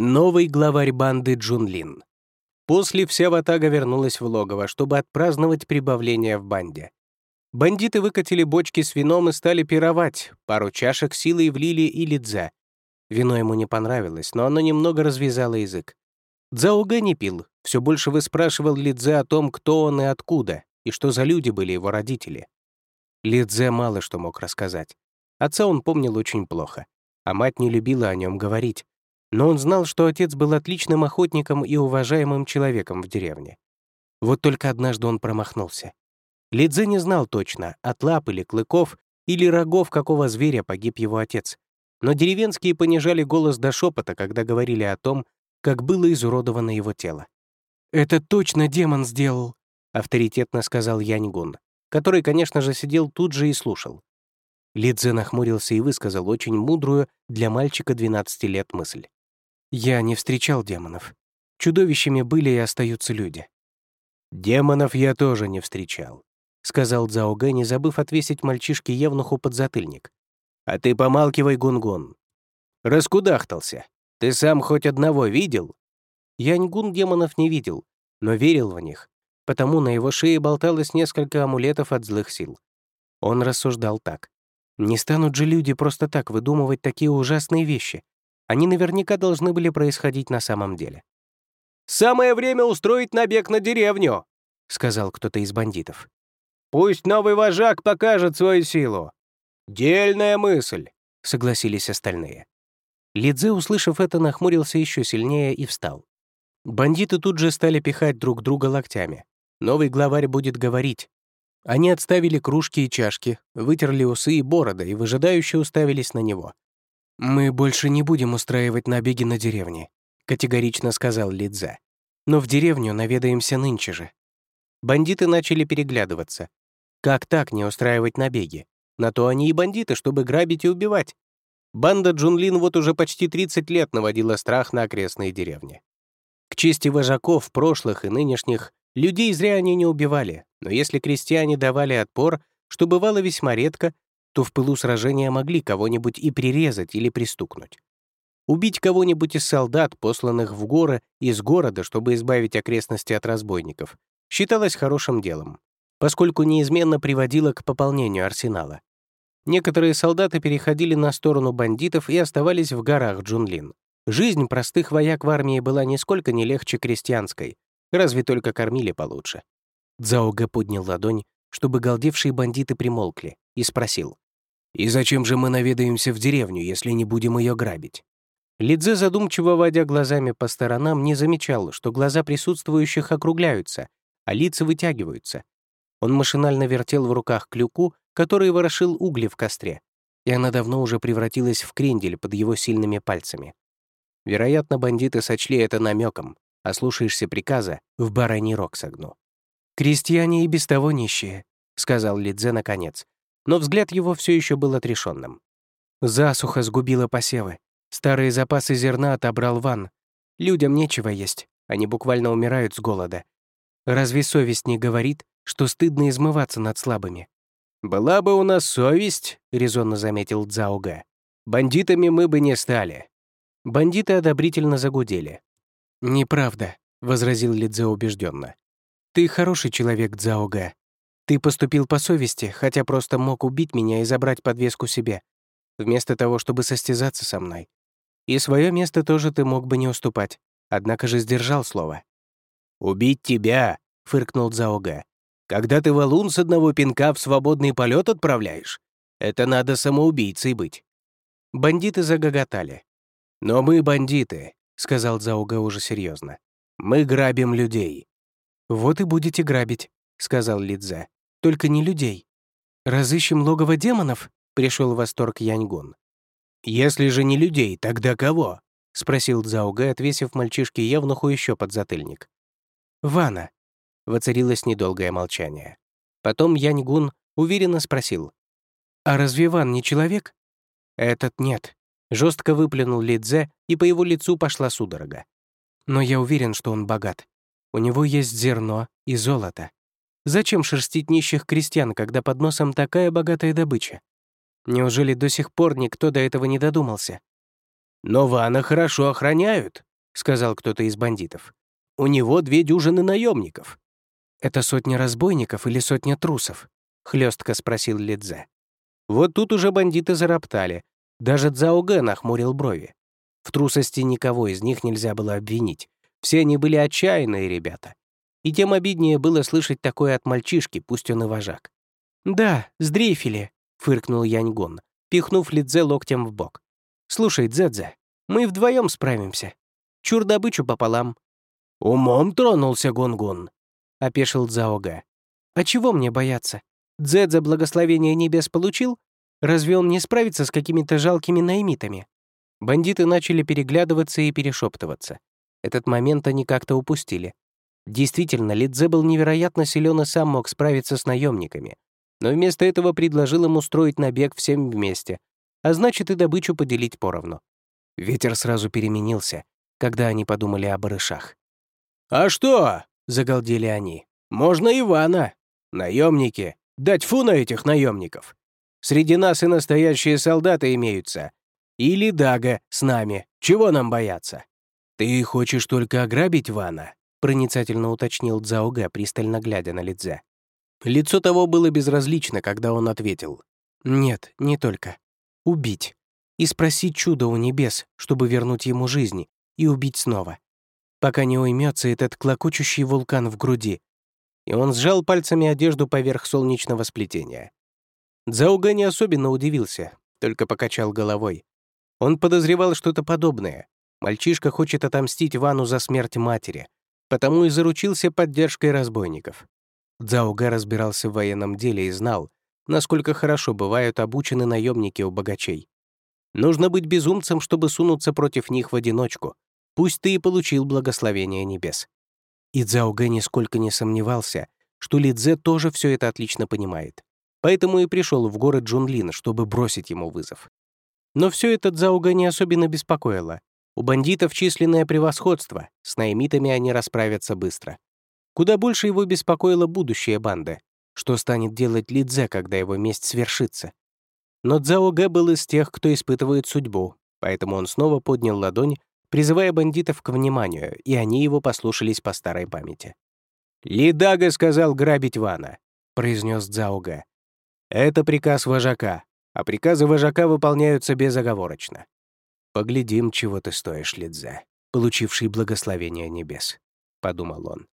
Новый главарь банды Джунлин. После вся ватага вернулась в логово, чтобы отпраздновать прибавление в банде. Бандиты выкатили бочки с вином и стали пировать, пару чашек силой влили и лидзе. Вино ему не понравилось, но оно немного развязало язык. Дзауга не пил, все больше выспрашивал Лидзе о том, кто он и откуда, и что за люди были его родители. Лидзе мало что мог рассказать. Отца он помнил очень плохо, а мать не любила о нем говорить, но он знал, что отец был отличным охотником и уважаемым человеком в деревне. Вот только однажды он промахнулся. Лидзе не знал точно, от лап или клыков, или рогов какого зверя погиб его отец. Но деревенские понижали голос до шепота, когда говорили о том, как было изуродовано его тело. «Это точно демон сделал», — авторитетно сказал Яньгун, который, конечно же, сидел тут же и слушал. Лидзе нахмурился и высказал очень мудрую для мальчика 12 лет мысль. Я не встречал демонов. Чудовищами были и остаются люди. «Демонов я тоже не встречал», — сказал Цао Гэ, не забыв отвесить мальчишке Евнуху подзатыльник. «А ты помалкивай, Гунгун. Раскудахтался. Ты сам хоть одного видел?» Яньгун демонов не видел, но верил в них, потому на его шее болталось несколько амулетов от злых сил. Он рассуждал так. «Не станут же люди просто так выдумывать такие ужасные вещи, они наверняка должны были происходить на самом деле. «Самое время устроить набег на деревню», — сказал кто-то из бандитов. «Пусть новый вожак покажет свою силу». «Дельная мысль», — согласились остальные. Лидзе, услышав это, нахмурился еще сильнее и встал. Бандиты тут же стали пихать друг друга локтями. Новый главарь будет говорить. Они отставили кружки и чашки, вытерли усы и бороды и выжидающе уставились на него. «Мы больше не будем устраивать набеги на деревни», — категорично сказал Лидзе. «Но в деревню наведаемся нынче же». Бандиты начали переглядываться. Как так не устраивать набеги? На то они и бандиты, чтобы грабить и убивать. Банда Джунлин вот уже почти 30 лет наводила страх на окрестные деревни. К чести вожаков, прошлых и нынешних, людей зря они не убивали, но если крестьяне давали отпор, что бывало весьма редко, то в пылу сражения могли кого-нибудь и прирезать или пристукнуть. Убить кого-нибудь из солдат, посланных в горы из города, чтобы избавить окрестности от разбойников, считалось хорошим делом, поскольку неизменно приводило к пополнению арсенала. Некоторые солдаты переходили на сторону бандитов и оставались в горах Джунлин. Жизнь простых вояк в армии была нисколько не легче крестьянской, разве только кормили получше. Дзаога поднял ладонь, чтобы галдевшие бандиты примолкли, и спросил. «И зачем же мы наведаемся в деревню, если не будем ее грабить?» Лидзе, задумчиво водя глазами по сторонам, не замечал, что глаза присутствующих округляются, а лица вытягиваются. Он машинально вертел в руках клюку, который ворошил угли в костре, и она давно уже превратилась в крендель под его сильными пальцами. Вероятно, бандиты сочли это намеком, а слушаешься приказа, в бараний рог согну. «Крестьяне и без того нищие», — сказал Лидзе наконец, но взгляд его все еще был отрешенным. Засуха сгубила посевы. Старые запасы зерна отобрал ван. Людям нечего есть, они буквально умирают с голода. Разве совесть не говорит, что стыдно измываться над слабыми? «Была бы у нас совесть», — резонно заметил Цзауга, «бандитами мы бы не стали». Бандиты одобрительно загудели. «Неправда», — возразил Лидзе убежденно. «Ты хороший человек, Дзаога. Ты поступил по совести, хотя просто мог убить меня и забрать подвеску себе, вместо того, чтобы состязаться со мной. И свое место тоже ты мог бы не уступать, однако же сдержал слово». «Убить тебя?» — фыркнул Дзаога. «Когда ты валун с одного пинка в свободный полет отправляешь? Это надо самоубийцей быть». Бандиты загоготали. «Но мы бандиты», — сказал Зауга уже серьезно. «Мы грабим людей. «Вот и будете грабить», — сказал Лидзе. «Только не людей. Разыщем логово демонов?» — пришел в восторг Яньгун. «Если же не людей, тогда кого?» — спросил Цзаога, отвесив мальчишке Евнуху еще подзатыльник. «Вана». Воцарилось недолгое молчание. Потом Яньгун уверенно спросил. «А разве Ван не человек?» «Этот нет», — жестко выплюнул Лидзе, и по его лицу пошла судорога. «Но я уверен, что он богат. У него есть зерно и золото. Зачем шерстить нищих крестьян, когда под носом такая богатая добыча? Неужели до сих пор никто до этого не додумался? «Но Вана хорошо охраняют», — сказал кто-то из бандитов. «У него две дюжины наемников». «Это сотня разбойников или сотня трусов?» — хлестко спросил Лидзе. Вот тут уже бандиты зароптали. Даже Цзаогэ нахмурил брови. В трусости никого из них нельзя было обвинить. Все они были отчаянные ребята. И тем обиднее было слышать такое от мальчишки, пусть он и вожак. «Да, сдрейфили», — фыркнул Яньгон, пихнув Лидзе локтем в бок. «Слушай, Дзэдзе, мы вдвоем справимся. Чур добычу пополам». «Умом тронулся Гунгун», — опешил Цзаога. «А чего мне бояться? Дзэдзе благословение небес получил? Разве он не справится с какими-то жалкими наймитами?» Бандиты начали переглядываться и перешептываться. Этот момент они как-то упустили. Действительно, Лидзе был невероятно силен и сам мог справиться с наемниками, но вместо этого предложил им устроить набег всем вместе, а значит и добычу поделить поровну. Ветер сразу переменился, когда они подумали о барышах. «А что?» — загалдели они. «Можно Ивана. Наемники. Дать фу на этих наемников. Среди нас и настоящие солдаты имеются. Или Дага с нами. Чего нам бояться?» «Ты хочешь только ограбить Вана?» — проницательно уточнил Цзаога, пристально глядя на Лидзе. Лицо того было безразлично, когда он ответил. «Нет, не только. Убить и спросить чудо у небес, чтобы вернуть ему жизни, и убить снова, пока не уймется этот клокочущий вулкан в груди. И он сжал пальцами одежду поверх солнечного сплетения. Зауга не особенно удивился, только покачал головой. Он подозревал что-то подобное. Мальчишка хочет отомстить Вану за смерть матери, потому и заручился поддержкой разбойников. Дзауга разбирался в военном деле и знал, насколько хорошо бывают обучены наемники у богачей. Нужно быть безумцем, чтобы сунуться против них в одиночку. Пусть ты и получил благословение небес. И Цзаогэ нисколько не сомневался, что Лидзе тоже все это отлично понимает. Поэтому и пришел в город Джунлин, чтобы бросить ему вызов. Но все это Цзаога не особенно беспокоило. У бандитов численное превосходство, с наймитами они расправятся быстро. Куда больше его беспокоило будущее банды. Что станет делать Лидзе, когда его месть свершится? Но Цзао Гэ был из тех, кто испытывает судьбу, поэтому он снова поднял ладонь, призывая бандитов к вниманию, и они его послушались по старой памяти. «Лидага сказал грабить Вана», — произнес Цзао Гэ. «Это приказ вожака, а приказы вожака выполняются безоговорочно. Поглядим, чего ты стоишь, Лидзе, получивший благословение небес», — подумал он.